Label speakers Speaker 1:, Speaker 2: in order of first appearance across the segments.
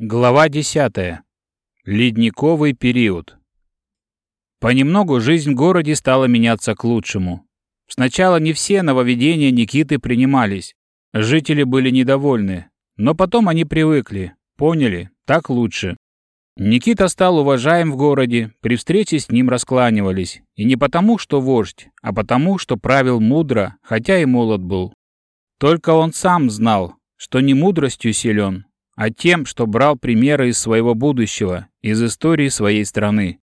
Speaker 1: Глава 10. Ледниковый период. Понемногу жизнь в городе стала меняться к лучшему. Сначала не все нововведения Никиты принимались. Жители были недовольны. Но потом они привыкли, поняли, так лучше. Никита стал уважаем в городе, при встрече с ним раскланивались. И не потому, что вождь, а потому, что правил мудро, хотя и молод был. Только он сам знал, что не мудростью силен, а тем, что брал примеры из своего будущего, из истории своей страны.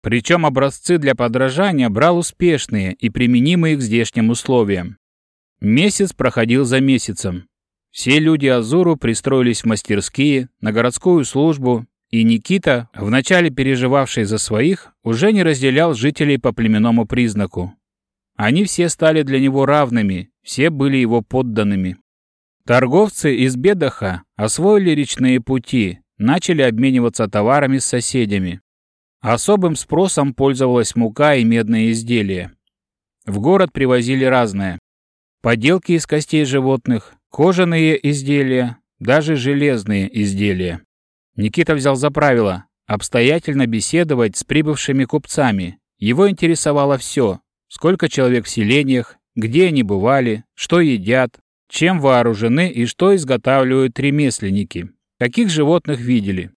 Speaker 1: Причем образцы для подражания брал успешные и применимые к здешним условиям. Месяц проходил за месяцем. Все люди Азуру пристроились в мастерские, на городскую службу, и Никита, вначале переживавший за своих, уже не разделял жителей по племенному признаку. Они все стали для него равными, все были его подданными. Торговцы из Бедаха освоили речные пути, начали обмениваться товарами с соседями. Особым спросом пользовалась мука и медные изделия. В город привозили разное. Поделки из костей животных, кожаные изделия, даже железные изделия. Никита взял за правило обстоятельно беседовать с прибывшими купцами. Его интересовало все. Сколько человек в селениях, где они бывали, что едят, чем вооружены и что изготавливают ремесленники, каких животных видели.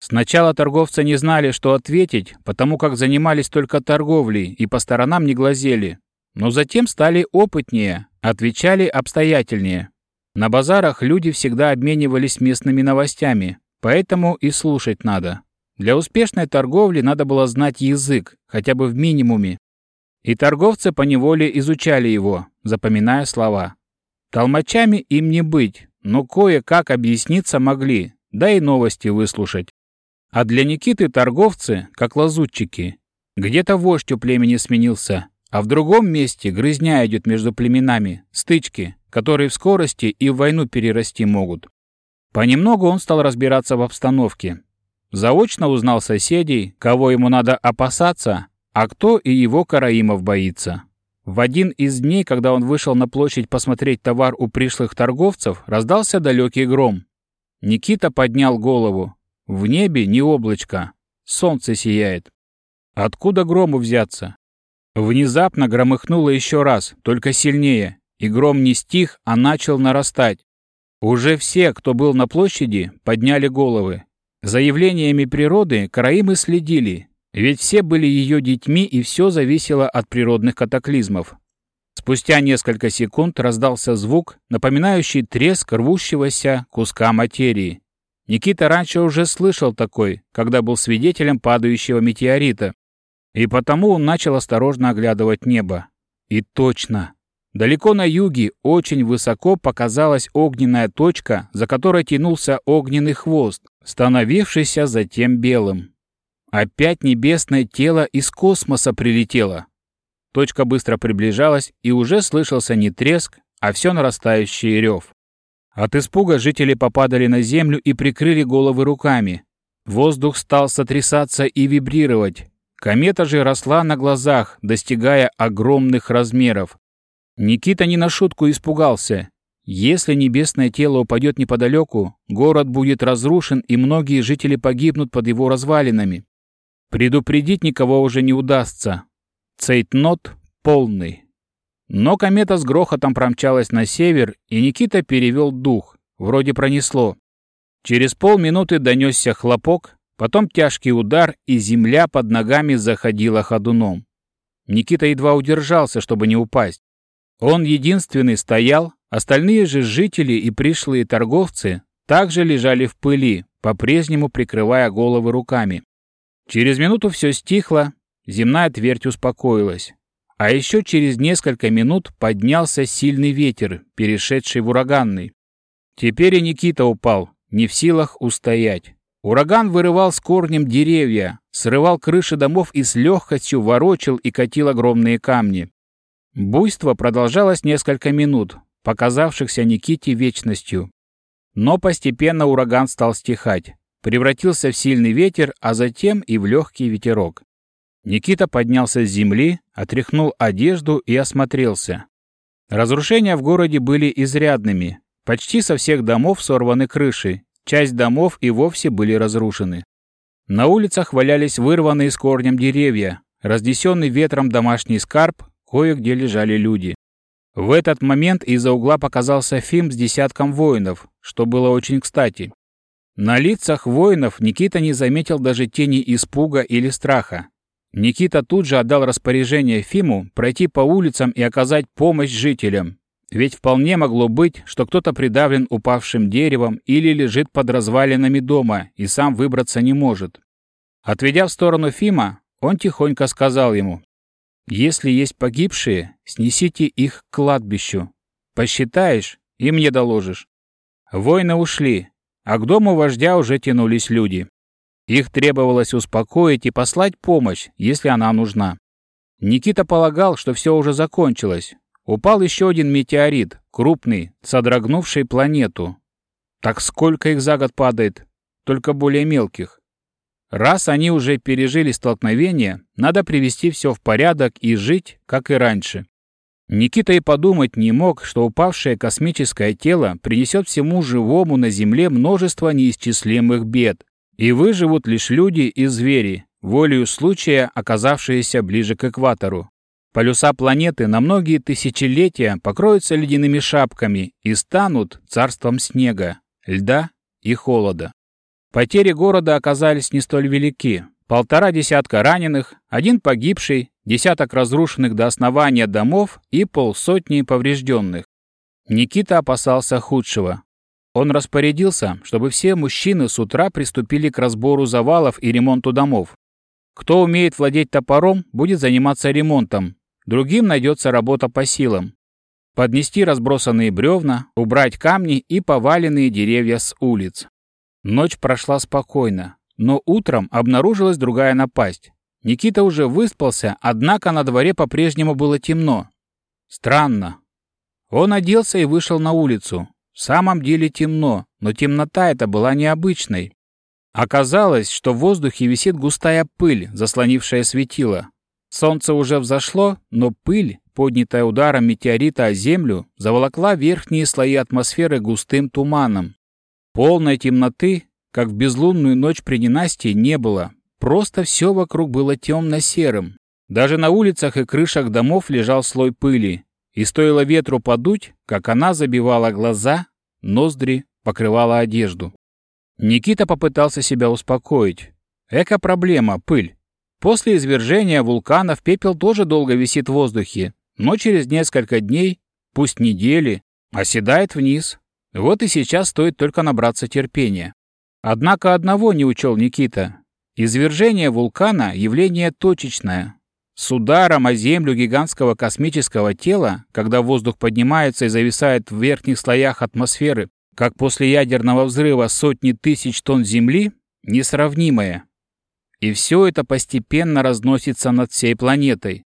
Speaker 1: Сначала торговцы не знали, что ответить, потому как занимались только торговлей и по сторонам не глазели. Но затем стали опытнее, отвечали обстоятельнее. На базарах люди всегда обменивались местными новостями, поэтому и слушать надо. Для успешной торговли надо было знать язык, хотя бы в минимуме. И торговцы поневоле изучали его, запоминая слова. Толмачами им не быть, но кое-как объясниться могли, да и новости выслушать. А для Никиты торговцы, как лазутчики. Где-то вождь у племени сменился, а в другом месте грызня идет между племенами, стычки, которые в скорости и в войну перерасти могут. Понемногу он стал разбираться в обстановке. Заочно узнал соседей, кого ему надо опасаться, а кто и его караимов боится. В один из дней, когда он вышел на площадь посмотреть товар у пришлых торговцев, раздался далекий гром. Никита поднял голову. В небе не облачко. Солнце сияет. Откуда грому взяться? Внезапно громыхнуло еще раз, только сильнее, и гром не стих, а начал нарастать. Уже все, кто был на площади, подняли головы. За явлениями природы караимы следили, ведь все были ее детьми, и все зависело от природных катаклизмов. Спустя несколько секунд раздался звук, напоминающий треск рвущегося куска материи. Никита раньше уже слышал такой, когда был свидетелем падающего метеорита. И потому он начал осторожно оглядывать небо. И точно. Далеко на юге, очень высоко показалась огненная точка, за которой тянулся огненный хвост, становившийся затем белым. Опять небесное тело из космоса прилетело. Точка быстро приближалась, и уже слышался не треск, а все нарастающий рев. От испуга жители попадали на землю и прикрыли головы руками. Воздух стал сотрясаться и вибрировать. Комета же росла на глазах, достигая огромных размеров. Никита не на шутку испугался. Если небесное тело упадет неподалеку, город будет разрушен, и многие жители погибнут под его развалинами. Предупредить никого уже не удастся. Цейтнот полный. Но комета с грохотом промчалась на север, и Никита перевел дух. Вроде пронесло. Через полминуты донесся хлопок, потом тяжкий удар, и земля под ногами заходила ходуном. Никита едва удержался, чтобы не упасть. Он единственный стоял, остальные же жители и пришлые торговцы также лежали в пыли, по-прежнему прикрывая головы руками. Через минуту все стихло, земная твердь успокоилась. А еще через несколько минут поднялся сильный ветер, перешедший в ураганный. Теперь и Никита упал, не в силах устоять. Ураган вырывал с корнем деревья, срывал крыши домов и с легкостью ворочил и катил огромные камни. Буйство продолжалось несколько минут, показавшихся Никите вечностью. Но постепенно ураган стал стихать превратился в сильный ветер, а затем и в легкий ветерок. Никита поднялся с земли, отряхнул одежду и осмотрелся. Разрушения в городе были изрядными. Почти со всех домов сорваны крыши, часть домов и вовсе были разрушены. На улицах валялись вырванные с корнем деревья, разнесенный ветром домашний скарб, кое-где лежали люди. В этот момент из-за угла показался Фим с десятком воинов, что было очень кстати. На лицах воинов Никита не заметил даже тени испуга или страха. Никита тут же отдал распоряжение Фиму пройти по улицам и оказать помощь жителям. Ведь вполне могло быть, что кто-то придавлен упавшим деревом или лежит под развалинами дома и сам выбраться не может. Отведя в сторону Фима, он тихонько сказал ему, «Если есть погибшие, снесите их к кладбищу. Посчитаешь и мне доложишь». Воины ушли, а к дому вождя уже тянулись люди. Их требовалось успокоить и послать помощь, если она нужна. Никита полагал, что все уже закончилось. Упал еще один метеорит, крупный, содрогнувший планету. Так сколько их за год падает, только более мелких. Раз они уже пережили столкновение, надо привести все в порядок и жить, как и раньше. Никита и подумать не мог, что упавшее космическое тело принесет всему живому на Земле множество неисчислимых бед, и выживут лишь люди и звери, волею случая оказавшиеся ближе к экватору. Полюса планеты на многие тысячелетия покроются ледяными шапками и станут царством снега, льда и холода. Потери города оказались не столь велики. Полтора десятка раненых, один погибший, десяток разрушенных до основания домов и полсотни поврежденных. Никита опасался худшего. Он распорядился, чтобы все мужчины с утра приступили к разбору завалов и ремонту домов. Кто умеет владеть топором, будет заниматься ремонтом. Другим найдется работа по силам. Поднести разбросанные бревна, убрать камни и поваленные деревья с улиц. Ночь прошла спокойно. Но утром обнаружилась другая напасть. Никита уже выспался, однако на дворе по-прежнему было темно. Странно. Он оделся и вышел на улицу. В самом деле темно, но темнота эта была необычной. Оказалось, что в воздухе висит густая пыль, заслонившая светило. Солнце уже взошло, но пыль, поднятая ударом метеорита о землю, заволокла верхние слои атмосферы густым туманом. Полной темноты как в безлунную ночь при ненастье, не было. Просто все вокруг было темно-серым. Даже на улицах и крышах домов лежал слой пыли. И стоило ветру подуть, как она забивала глаза, ноздри, покрывала одежду. Никита попытался себя успокоить. Эко-проблема, пыль. После извержения вулканов пепел тоже долго висит в воздухе, но через несколько дней, пусть недели, оседает вниз. Вот и сейчас стоит только набраться терпения. Однако одного не учел Никита. Извержение вулкана – явление точечное. С ударом о землю гигантского космического тела, когда воздух поднимается и зависает в верхних слоях атмосферы, как после ядерного взрыва сотни тысяч тонн Земли, несравнимое. И все это постепенно разносится над всей планетой.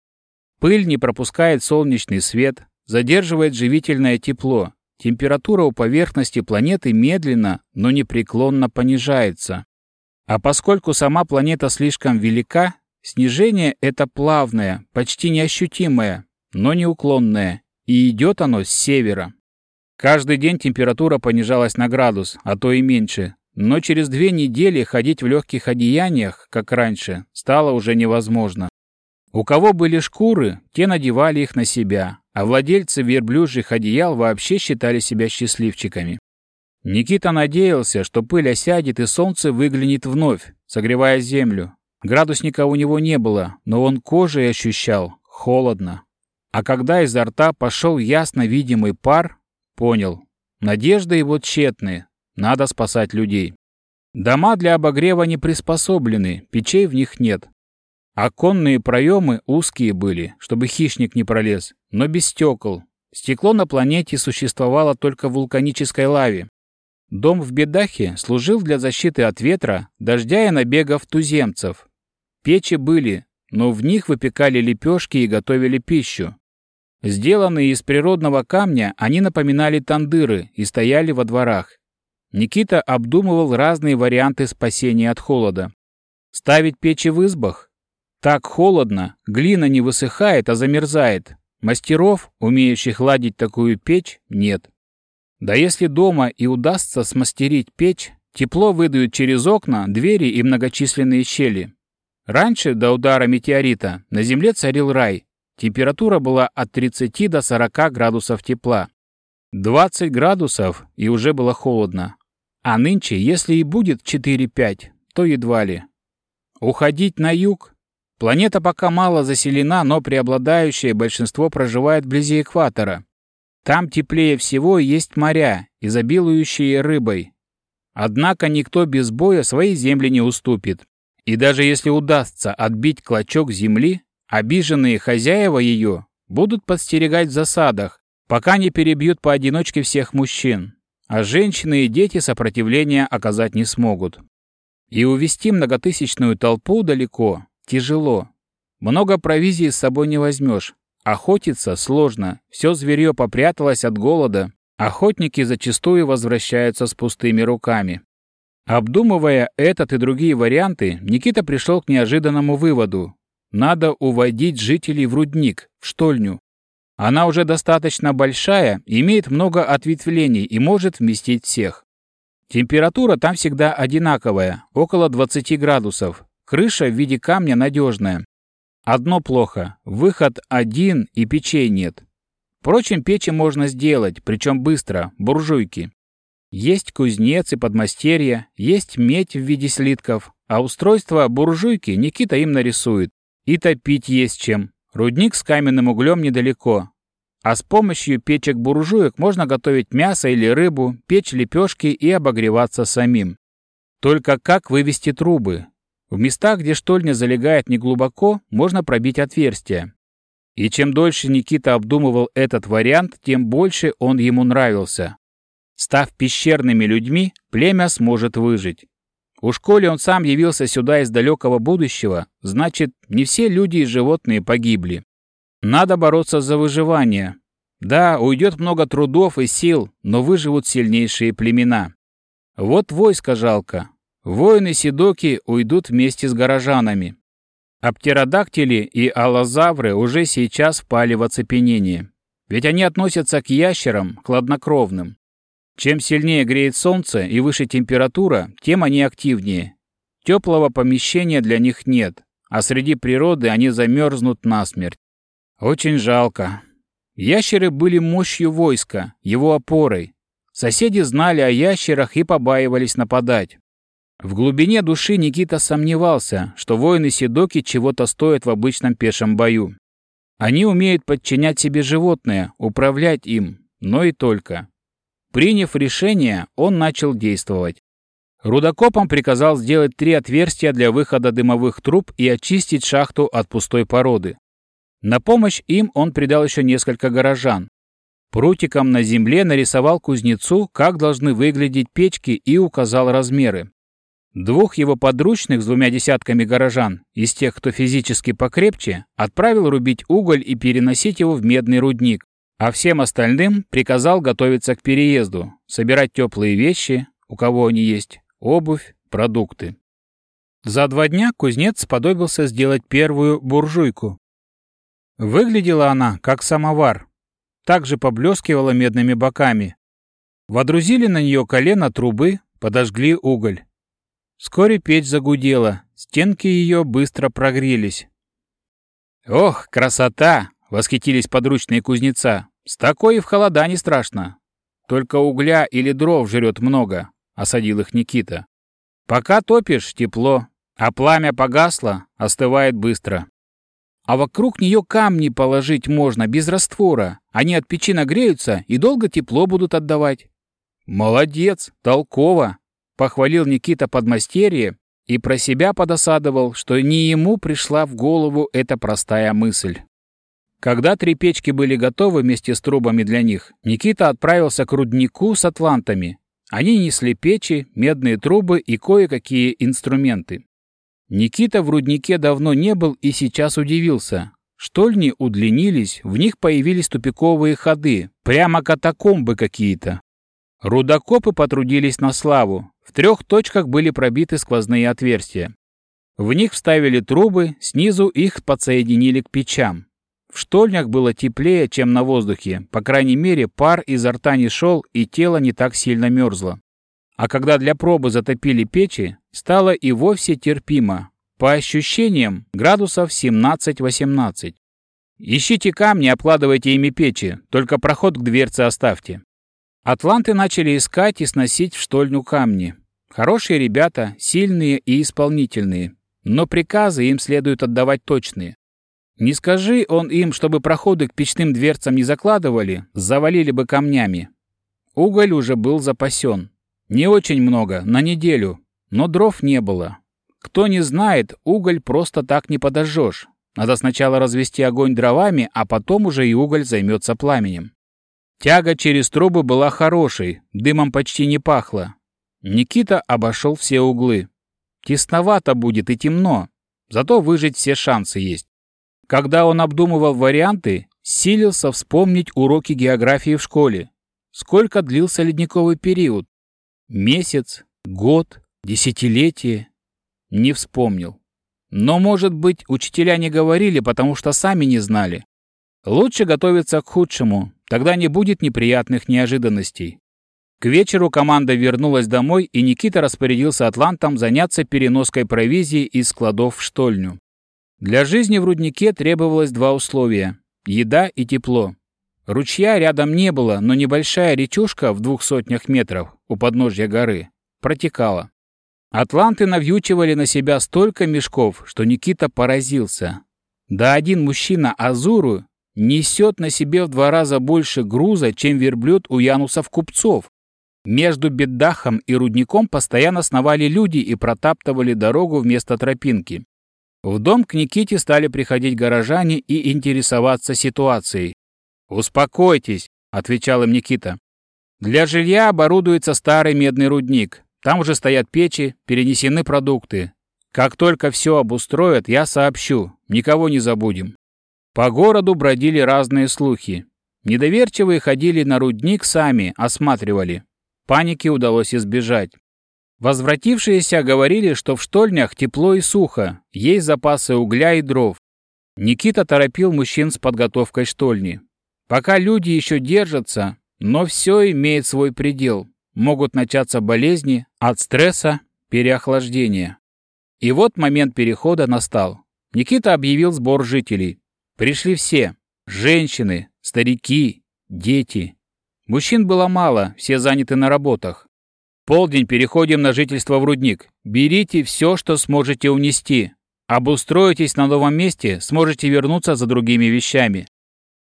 Speaker 1: Пыль не пропускает солнечный свет, задерживает живительное тепло, температура у поверхности планеты медленно, но непреклонно понижается. А поскольку сама планета слишком велика, снижение это плавное, почти неощутимое, но неуклонное, и идет оно с севера. Каждый день температура понижалась на градус, а то и меньше, но через две недели ходить в легких одеяниях, как раньше, стало уже невозможно. У кого были шкуры, те надевали их на себя, а владельцы верблюжьих одеял вообще считали себя счастливчиками. Никита надеялся, что пыль осядет и солнце выглянет вновь, согревая землю. Градусника у него не было, но он кожей ощущал холодно. А когда изо рта пошел ясно видимый пар, понял, надежды его тщетны, надо спасать людей. Дома для обогрева не приспособлены, печей в них нет. Оконные проемы узкие были, чтобы хищник не пролез, но без стекол. Стекло на планете существовало только в вулканической лаве. Дом в Бедахе служил для защиты от ветра, дождя и набегов туземцев. Печи были, но в них выпекали лепешки и готовили пищу. Сделанные из природного камня, они напоминали тандыры и стояли во дворах. Никита обдумывал разные варианты спасения от холода. Ставить печи в избах? Так холодно, глина не высыхает, а замерзает. Мастеров, умеющих ладить такую печь, нет. Да если дома и удастся смастерить печь, Тепло выдают через окна, двери и многочисленные щели. Раньше, до удара метеорита, на Земле царил рай. Температура была от 30 до 40 градусов тепла. 20 градусов, и уже было холодно. А нынче, если и будет 4-5, то едва ли. Уходить на юг? Планета пока мало заселена, но преобладающее большинство проживает вблизи экватора. Там теплее всего есть моря, изобилующие рыбой. Однако никто без боя свои земли не уступит. И даже если удастся отбить клочок земли, обиженные хозяева ее будут подстерегать в засадах, пока не перебьют поодиночке всех мужчин а женщины и дети сопротивления оказать не смогут. И увести многотысячную толпу далеко тяжело. Много провизии с собой не возьмешь. Охотиться сложно, все зверье попряталось от голода, охотники зачастую возвращаются с пустыми руками. Обдумывая этот и другие варианты, Никита пришел к неожиданному выводу. Надо уводить жителей в рудник, в штольню, она уже достаточно большая, имеет много ответвлений и может вместить всех. Температура там всегда одинаковая, около 20 градусов. Крыша в виде камня надежная. Одно плохо – выход один и печей нет. Впрочем, печи можно сделать, причем быстро, буржуйки. Есть кузнец и подмастерье, есть медь в виде слитков, а устройство буржуйки Никита им нарисует. И топить есть чем. Рудник с каменным углем недалеко, а с помощью печек-буржуек можно готовить мясо или рыбу, печь лепешки и обогреваться самим. Только как вывести трубы? В местах, где штольня залегает неглубоко, можно пробить отверстия. И чем дольше Никита обдумывал этот вариант, тем больше он ему нравился. Став пещерными людьми, племя сможет выжить. У школе он сам явился сюда из далекого будущего, значит, не все люди и животные погибли. Надо бороться за выживание. Да, уйдет много трудов и сил, но выживут сильнейшие племена. Вот войска жалко. Воины Сидоки уйдут вместе с горожанами. А и аллозавры уже сейчас впали в оцепенение. Ведь они относятся к ящерам, хладнокровным. Чем сильнее греет солнце и выше температура, тем они активнее. Теплого помещения для них нет, а среди природы они замерзнут насмерть. Очень жалко. Ящеры были мощью войска, его опорой. Соседи знали о ящерах и побаивались нападать. В глубине души Никита сомневался, что воины Седоки чего-то стоят в обычном пешем бою. Они умеют подчинять себе животное, управлять им, но и только. Приняв решение, он начал действовать. Рудокопом приказал сделать три отверстия для выхода дымовых труб и очистить шахту от пустой породы. На помощь им он придал еще несколько горожан. Прутиком на земле нарисовал кузнецу, как должны выглядеть печки и указал размеры. Двух его подручных с двумя десятками горожан, из тех, кто физически покрепче, отправил рубить уголь и переносить его в медный рудник, а всем остальным приказал готовиться к переезду, собирать теплые вещи, у кого они есть, обувь, продукты. За два дня кузнец сподобился сделать первую буржуйку, Выглядела она, как самовар. Также поблескивала медными боками. Водрузили на нее колено трубы, подожгли уголь. Вскоре печь загудела, стенки ее быстро прогрелись. «Ох, красота!» — восхитились подручные кузнеца. «С такой и в холода не страшно. Только угля или дров жрет много», — осадил их Никита. «Пока топишь — тепло, а пламя погасло, остывает быстро. А вокруг нее камни положить можно без раствора. Они от печи нагреются и долго тепло будут отдавать. Молодец, толково, похвалил Никита подмастерье и про себя подосадовал, что не ему пришла в голову эта простая мысль. Когда три печки были готовы вместе с трубами для них, Никита отправился к руднику с атлантами. Они несли печи, медные трубы и кое-какие инструменты. Никита в руднике давно не был и сейчас удивился. Штольни удлинились, в них появились тупиковые ходы, прямо катакомбы какие-то. Рудокопы потрудились на славу. В трех точках были пробиты сквозные отверстия. В них вставили трубы, снизу их подсоединили к печам. В штольнях было теплее, чем на воздухе, по крайней мере, пар изо рта не шел и тело не так сильно мерзло. А когда для пробы затопили печи, стало и вовсе терпимо. По ощущениям, градусов 17-18. Ищите камни, обкладывайте ими печи, только проход к дверце оставьте. Атланты начали искать и сносить в штольню камни. Хорошие ребята, сильные и исполнительные, но приказы им следует отдавать точные. Не скажи он им, чтобы проходы к печным дверцам не закладывали, завалили бы камнями. Уголь уже был запасен. Не очень много, на неделю, но дров не было. Кто не знает, уголь просто так не подожжешь. Надо сначала развести огонь дровами, а потом уже и уголь займется пламенем. Тяга через трубы была хорошей, дымом почти не пахло. Никита обошел все углы. Тесновато будет и темно, зато выжить все шансы есть. Когда он обдумывал варианты, силился вспомнить уроки географии в школе. Сколько длился ледниковый период? Месяц, год, десятилетие? Не вспомнил. Но, может быть, учителя не говорили, потому что сами не знали. Лучше готовиться к худшему, тогда не будет неприятных неожиданностей. К вечеру команда вернулась домой, и Никита распорядился атлантам заняться переноской провизии из складов в штольню. Для жизни в руднике требовалось два условия – еда и тепло. Ручья рядом не было, но небольшая речушка в двух сотнях метров у подножья горы протекала. Атланты навьючивали на себя столько мешков, что Никита поразился. Да один мужчина Азуру несет на себе в два раза больше груза, чем верблюд у янусов-купцов. Между Беддахом и рудником постоянно сновали люди и протаптывали дорогу вместо тропинки. В дом к Никите стали приходить горожане и интересоваться ситуацией. «Успокойтесь», — отвечал им Никита. «Для жилья оборудуется старый медный рудник. Там уже стоят печи, перенесены продукты. Как только все обустроят, я сообщу, никого не забудем». По городу бродили разные слухи. Недоверчивые ходили на рудник сами, осматривали. Паники удалось избежать. Возвратившиеся говорили, что в штольнях тепло и сухо, есть запасы угля и дров. Никита торопил мужчин с подготовкой штольни. Пока люди еще держатся, но все имеет свой предел. Могут начаться болезни от стресса, переохлаждения. И вот момент перехода настал. Никита объявил сбор жителей. Пришли все. Женщины, старики, дети. Мужчин было мало, все заняты на работах. Полдень переходим на жительство в рудник. Берите все, что сможете унести. Обустроитесь на новом месте, сможете вернуться за другими вещами.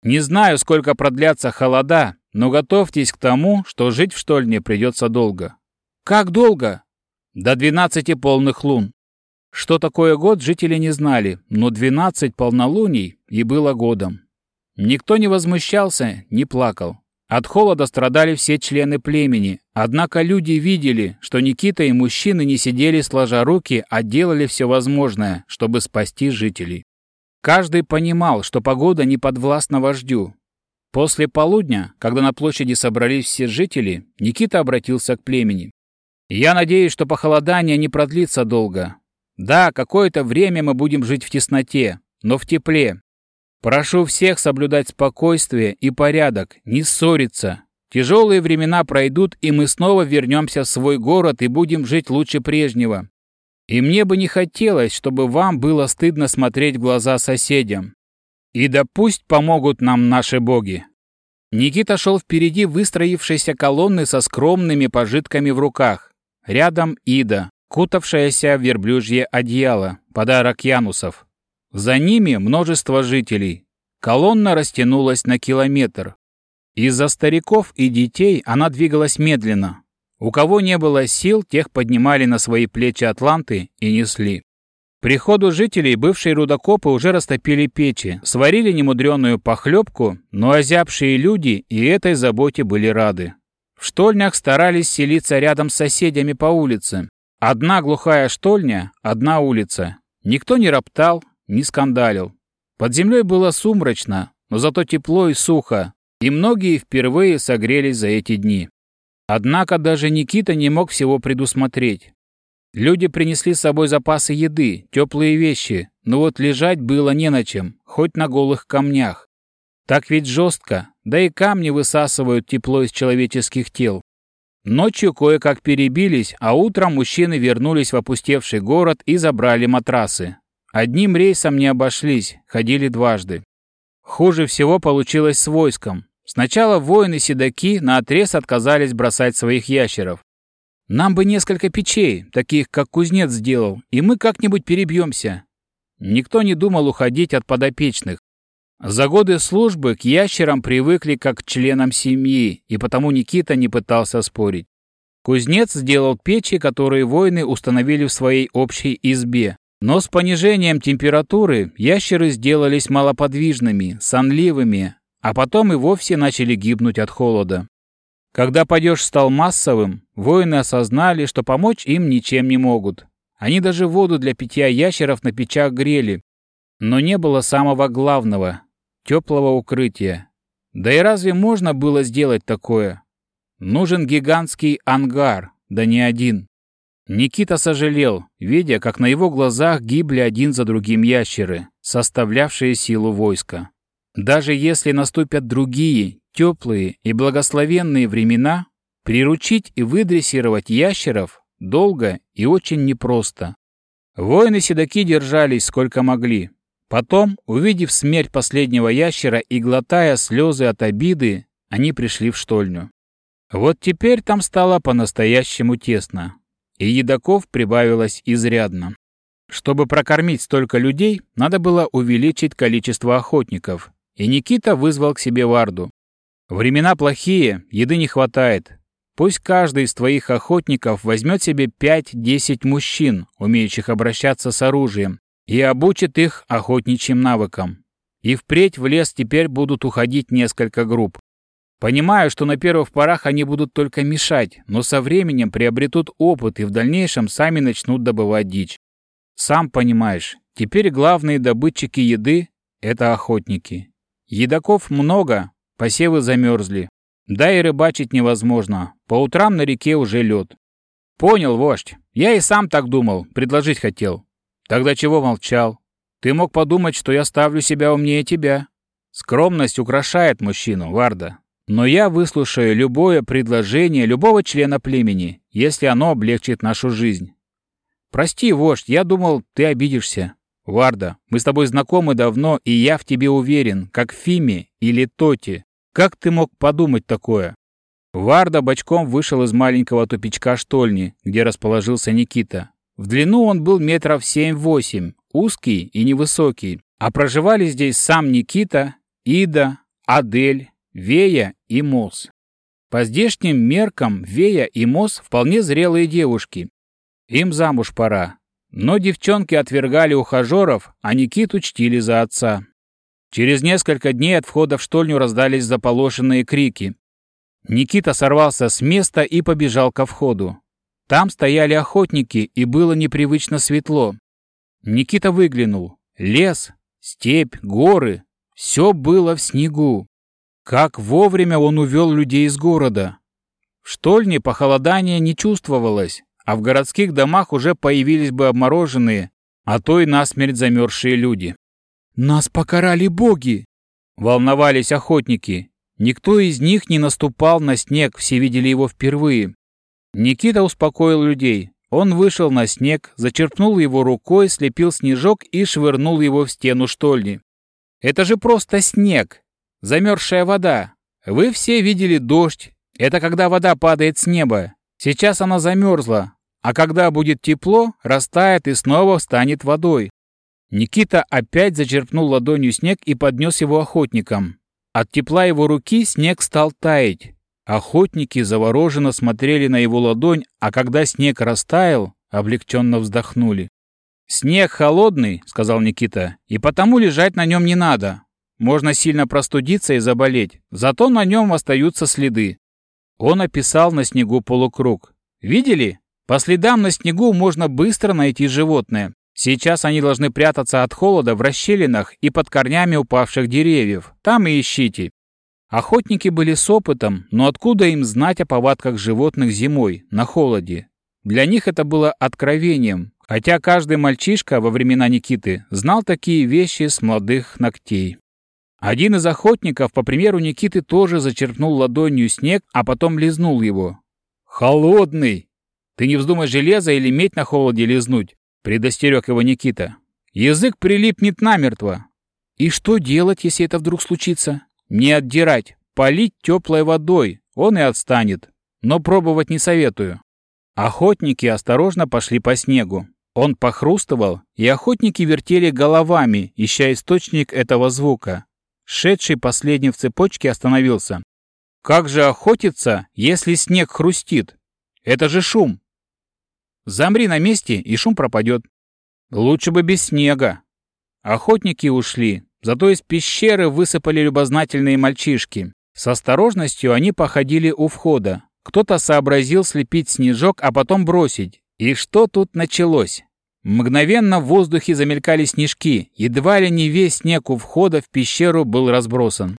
Speaker 1: Не знаю, сколько продлятся холода, но готовьтесь к тому, что жить в штольне придется долго. Как долго? До 12 полных лун. Что такое год, жители не знали, но 12 полнолуний и было годом. Никто не возмущался, не плакал. От холода страдали все члены племени, однако люди видели, что Никита и мужчины не сидели сложа руки, а делали все возможное, чтобы спасти жителей. Каждый понимал, что погода не подвластна вождю. После полудня, когда на площади собрались все жители, Никита обратился к племени. «Я надеюсь, что похолодание не продлится долго. Да, какое-то время мы будем жить в тесноте, но в тепле. Прошу всех соблюдать спокойствие и порядок, не ссориться. Тяжелые времена пройдут, и мы снова вернемся в свой город и будем жить лучше прежнего. И мне бы не хотелось, чтобы вам было стыдно смотреть в глаза соседям. И да пусть помогут нам наши боги. Никита шел впереди выстроившейся колонны со скромными пожитками в руках. Рядом Ида, кутавшаяся в верблюжье одеяло, подарок Янусов. За ними множество жителей. Колонна растянулась на километр. Из-за стариков и детей она двигалась медленно, у кого не было сил, тех поднимали на свои плечи атланты и несли. Приходу жителей бывшие рудокопы уже растопили печи, сварили немудреную похлебку, но озябшие люди и этой заботе были рады. В штольнях старались селиться рядом с соседями по улице. Одна глухая штольня, одна улица. Никто не роптал, не скандалил. Под землей было сумрачно, но зато тепло и сухо, и многие впервые согрелись за эти дни. Однако даже Никита не мог всего предусмотреть. Люди принесли с собой запасы еды, теплые вещи, но вот лежать было не на чем, хоть на голых камнях. Так ведь жестко, да и камни высасывают тепло из человеческих тел. Ночью кое-как перебились, а утром мужчины вернулись в опустевший город и забрали матрасы. Одним рейсом не обошлись, ходили дважды. Хуже всего получилось с войском. Сначала воины-седаки наотрез отказались бросать своих ящеров. Нам бы несколько печей, таких, как кузнец сделал, и мы как-нибудь перебьемся. Никто не думал уходить от подопечных. За годы службы к ящерам привыкли как к членам семьи, и потому Никита не пытался спорить. Кузнец сделал печи, которые воины установили в своей общей избе. Но с понижением температуры ящеры сделались малоподвижными, сонливыми, а потом и вовсе начали гибнуть от холода. Когда падеж стал массовым, воины осознали, что помочь им ничем не могут. Они даже воду для питья ящеров на печах грели. Но не было самого главного теплого укрытия. Да и разве можно было сделать такое? Нужен гигантский ангар, да не один. Никита сожалел, видя, как на его глазах гибли один за другим ящеры, составлявшие силу войска. Даже если наступят другие, теплые и благословенные времена, приручить и выдрессировать ящеров долго и очень непросто. Воины-седаки держались сколько могли, Потом, увидев смерть последнего ящера и глотая слезы от обиды, они пришли в штольню. Вот теперь там стало по-настоящему тесно, и едоков прибавилось изрядно. Чтобы прокормить столько людей, надо было увеличить количество охотников, и Никита вызвал к себе Варду. «Времена плохие, еды не хватает. Пусть каждый из твоих охотников возьмет себе 5-10 мужчин, умеющих обращаться с оружием, и обучит их охотничьим навыкам. И впредь в лес теперь будут уходить несколько групп. Понимаю, что на первых порах они будут только мешать, но со временем приобретут опыт и в дальнейшем сами начнут добывать дичь. Сам понимаешь, теперь главные добытчики еды — это охотники. Едоков много, посевы замерзли. Да и рыбачить невозможно, по утрам на реке уже лед. Понял, вождь. Я и сам так думал, предложить хотел. Тогда чего молчал? Ты мог подумать, что я ставлю себя умнее тебя. Скромность украшает мужчину, Варда. Но я выслушаю любое предложение любого члена племени, если оно облегчит нашу жизнь. Прости, вождь, я думал, ты обидишься. Варда, мы с тобой знакомы давно, и я в тебе уверен, как Фиме или Тоте. Как ты мог подумать такое? Варда бочком вышел из маленького тупичка штольни, где расположился Никита. В длину он был метров семь-восемь, узкий и невысокий, а проживали здесь сам Никита, Ида, Адель, Вея и Мос. По здешним меркам Вея и Мос вполне зрелые девушки. Им замуж пора. Но девчонки отвергали ухажеров, а Никиту чтили за отца. Через несколько дней от входа в штольню раздались заполошенные крики. Никита сорвался с места и побежал ко входу. Там стояли охотники, и было непривычно светло. Никита выглянул. Лес, степь, горы — все было в снегу. Как вовремя он увел людей из города. В штольне похолодания не чувствовалось, а в городских домах уже появились бы обмороженные, а то и насмерть замерзшие люди. «Нас покарали боги!» — волновались охотники. Никто из них не наступал на снег, все видели его впервые. Никита успокоил людей. Он вышел на снег, зачерпнул его рукой, слепил снежок и швырнул его в стену штольни. «Это же просто снег! Замерзшая вода! Вы все видели дождь. Это когда вода падает с неба. Сейчас она замерзла, а когда будет тепло, растает и снова станет водой». Никита опять зачерпнул ладонью снег и поднес его охотникам. От тепла его руки снег стал таять. Охотники завороженно смотрели на его ладонь, а когда снег растаял, облегченно вздохнули. «Снег холодный», — сказал Никита, — «и потому лежать на нем не надо. Можно сильно простудиться и заболеть, зато на нем остаются следы». Он описал на снегу полукруг. «Видели? По следам на снегу можно быстро найти животное. Сейчас они должны прятаться от холода в расщелинах и под корнями упавших деревьев. Там и ищите. Охотники были с опытом, но откуда им знать о повадках животных зимой, на холоде? Для них это было откровением, хотя каждый мальчишка во времена Никиты знал такие вещи с молодых ногтей. Один из охотников, по примеру Никиты, тоже зачерпнул ладонью снег, а потом лизнул его. «Холодный! Ты не вздумай железо или медь на холоде лизнуть!» — предостерег его Никита. «Язык прилипнет намертво!» «И что делать, если это вдруг случится?» «Не отдирать, полить теплой водой, он и отстанет. Но пробовать не советую». Охотники осторожно пошли по снегу. Он похрустывал, и охотники вертели головами, ища источник этого звука. Шедший последний в цепочке остановился. Как же охотиться, если снег хрустит? Это же шум. Замри на месте, и шум пропадет. Лучше бы без снега. Охотники ушли, зато из пещеры высыпали любознательные мальчишки. С осторожностью они походили у входа. Кто-то сообразил слепить снежок, а потом бросить. И что тут началось? Мгновенно в воздухе замелькали снежки, едва ли не весь снег у входа в пещеру был разбросан.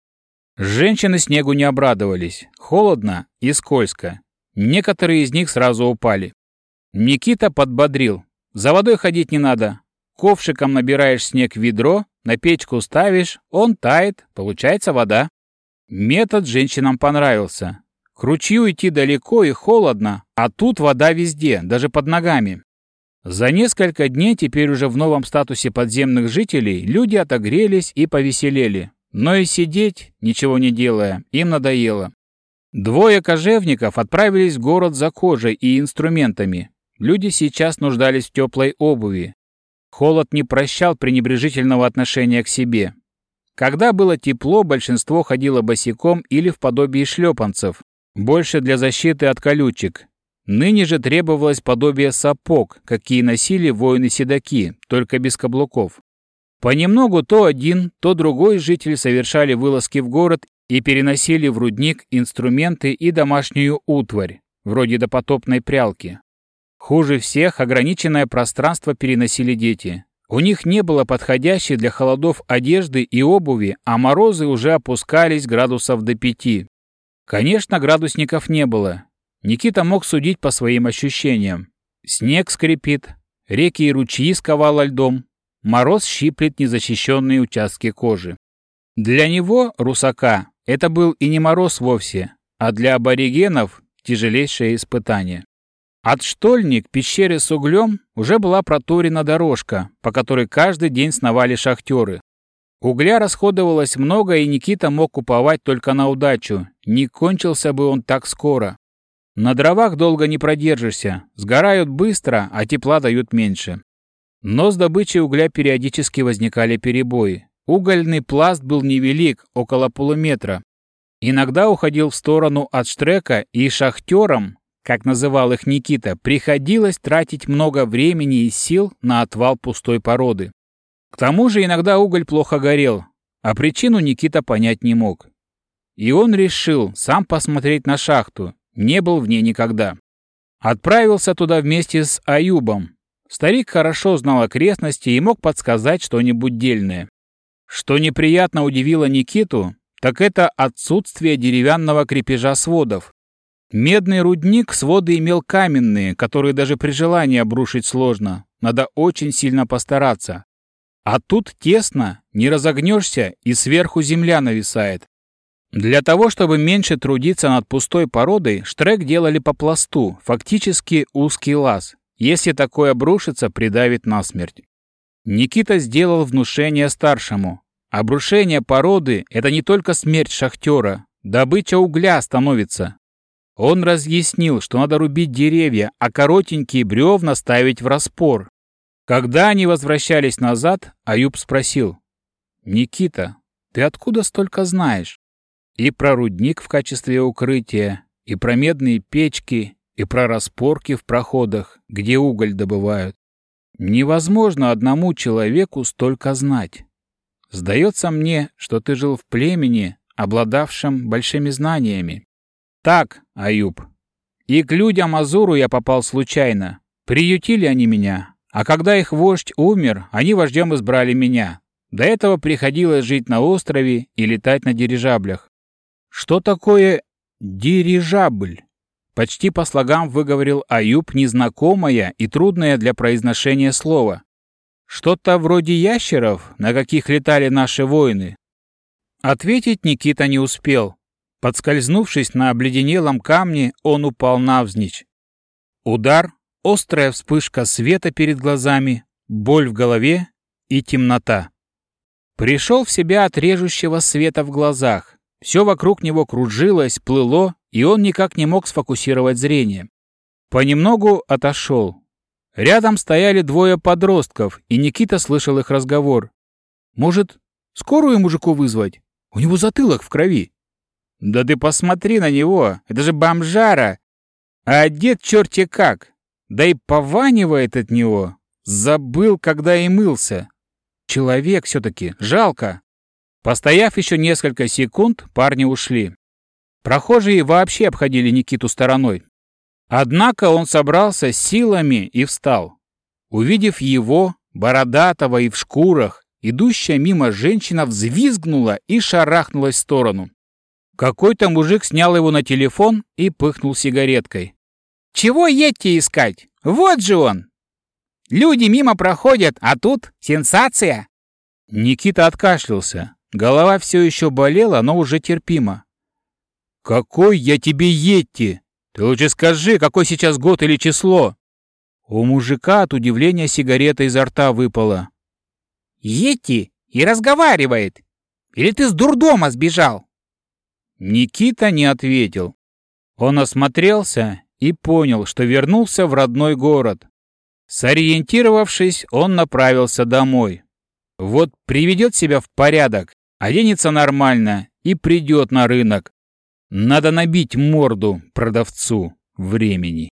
Speaker 1: Женщины снегу не обрадовались. Холодно и скользко. Некоторые из них сразу упали. Никита подбодрил. «За водой ходить не надо. Ковшиком набираешь снег в ведро, на печку ставишь, он тает, получается вода». Метод женщинам понравился. К ручью идти далеко и холодно, а тут вода везде, даже под ногами. За несколько дней, теперь уже в новом статусе подземных жителей, люди отогрелись и повеселели. Но и сидеть, ничего не делая, им надоело. Двое кожевников отправились в город за кожей и инструментами. Люди сейчас нуждались в теплой обуви. Холод не прощал пренебрежительного отношения к себе. Когда было тепло, большинство ходило босиком или в подобии шлепанцев, больше для защиты от колючек. Ныне же требовалось подобие сапог, какие носили воины-седаки, только без каблуков. Понемногу то один, то другой житель совершали вылазки в город и переносили в рудник инструменты и домашнюю утварь, вроде допотопной прялки. Хуже всех ограниченное пространство переносили дети. У них не было подходящей для холодов одежды и обуви, а морозы уже опускались градусов до пяти. Конечно, градусников не было. Никита мог судить по своим ощущениям. Снег скрипит, реки и ручьи сковало льдом, Мороз щиплет незащищенные участки кожи. Для него, русака, это был и не мороз вовсе, а для аборигенов тяжелейшее испытание. От штольни к пещере с углем уже была проторена дорожка, по которой каждый день сновали шахтеры. Угля расходовалось много, и Никита мог уповать только на удачу. Не кончился бы он так скоро. На дровах долго не продержишься, сгорают быстро, а тепла дают меньше. Но с добычей угля периодически возникали перебои. Угольный пласт был невелик, около полуметра. Иногда уходил в сторону от штрека, и шахтерам, как называл их Никита, приходилось тратить много времени и сил на отвал пустой породы. К тому же иногда уголь плохо горел, а причину Никита понять не мог. И он решил сам посмотреть на шахту, не был в ней никогда. Отправился туда вместе с Аюбом, Старик хорошо знал окрестности и мог подсказать что-нибудь дельное. Что неприятно удивило Никиту, так это отсутствие деревянного крепежа сводов. Медный рудник своды имел каменные, которые даже при желании обрушить сложно. Надо очень сильно постараться. А тут тесно, не разогнешься, и сверху земля нависает. Для того, чтобы меньше трудиться над пустой породой, штрек делали по пласту, фактически узкий лаз. Если такое обрушится, придавит насмерть. Никита сделал внушение старшему. Обрушение породы — это не только смерть шахтера, добыча угля становится. Он разъяснил, что надо рубить деревья, а коротенькие бревна ставить в распор. Когда они возвращались назад, Аюб спросил. «Никита, ты откуда столько знаешь? И про рудник в качестве укрытия, и про медные печки, и про распорки в проходах, где уголь добывают. Невозможно одному человеку столько знать. Сдается мне, что ты жил в племени, обладавшем большими знаниями. Так, Аюб. И к людям Азуру я попал случайно. Приютили они меня, а когда их вождь умер, они вождем избрали меня. До этого приходилось жить на острове и летать на дирижаблях. Что такое дирижабль? Почти по слогам выговорил Аюб незнакомое и трудное для произношения слово. Что-то вроде ящеров, на каких летали наши воины. Ответить Никита не успел. Подскользнувшись на обледенелом камне, он упал навзничь. Удар, острая вспышка света перед глазами, боль в голове и темнота. Пришел в себя от режущего света в глазах. Все вокруг него кружилось, плыло, и он никак не мог сфокусировать зрение. Понемногу отошел. Рядом стояли двое подростков, и Никита слышал их разговор. «Может, скорую мужику вызвать? У него затылок в крови». «Да ты посмотри на него, это же бомжара! А одет черти как! Да и пованивает от него! Забыл, когда и мылся! Человек все-таки, жалко!» Постояв еще несколько секунд, парни ушли. Прохожие вообще обходили Никиту стороной. Однако он собрался силами и встал. Увидев его, бородатого и в шкурах, идущая мимо женщина взвизгнула и шарахнулась в сторону. Какой-то мужик снял его на телефон и пыхнул сигареткой. «Чего едьте искать? Вот же он!» «Люди мимо проходят, а тут сенсация!» Никита откашлялся. Голова все еще болела, но уже терпимо. «Какой я тебе Йетти? Ты лучше скажи, какой сейчас год или число?» У мужика от удивления сигарета изо рта выпала. «Йетти и разговаривает! Или ты с дурдома сбежал?» Никита не ответил. Он осмотрелся и понял, что вернулся в родной город. Сориентировавшись, он направился домой. Вот приведет себя в порядок, оденется нормально и придет на рынок. Надо набить морду продавцу времени.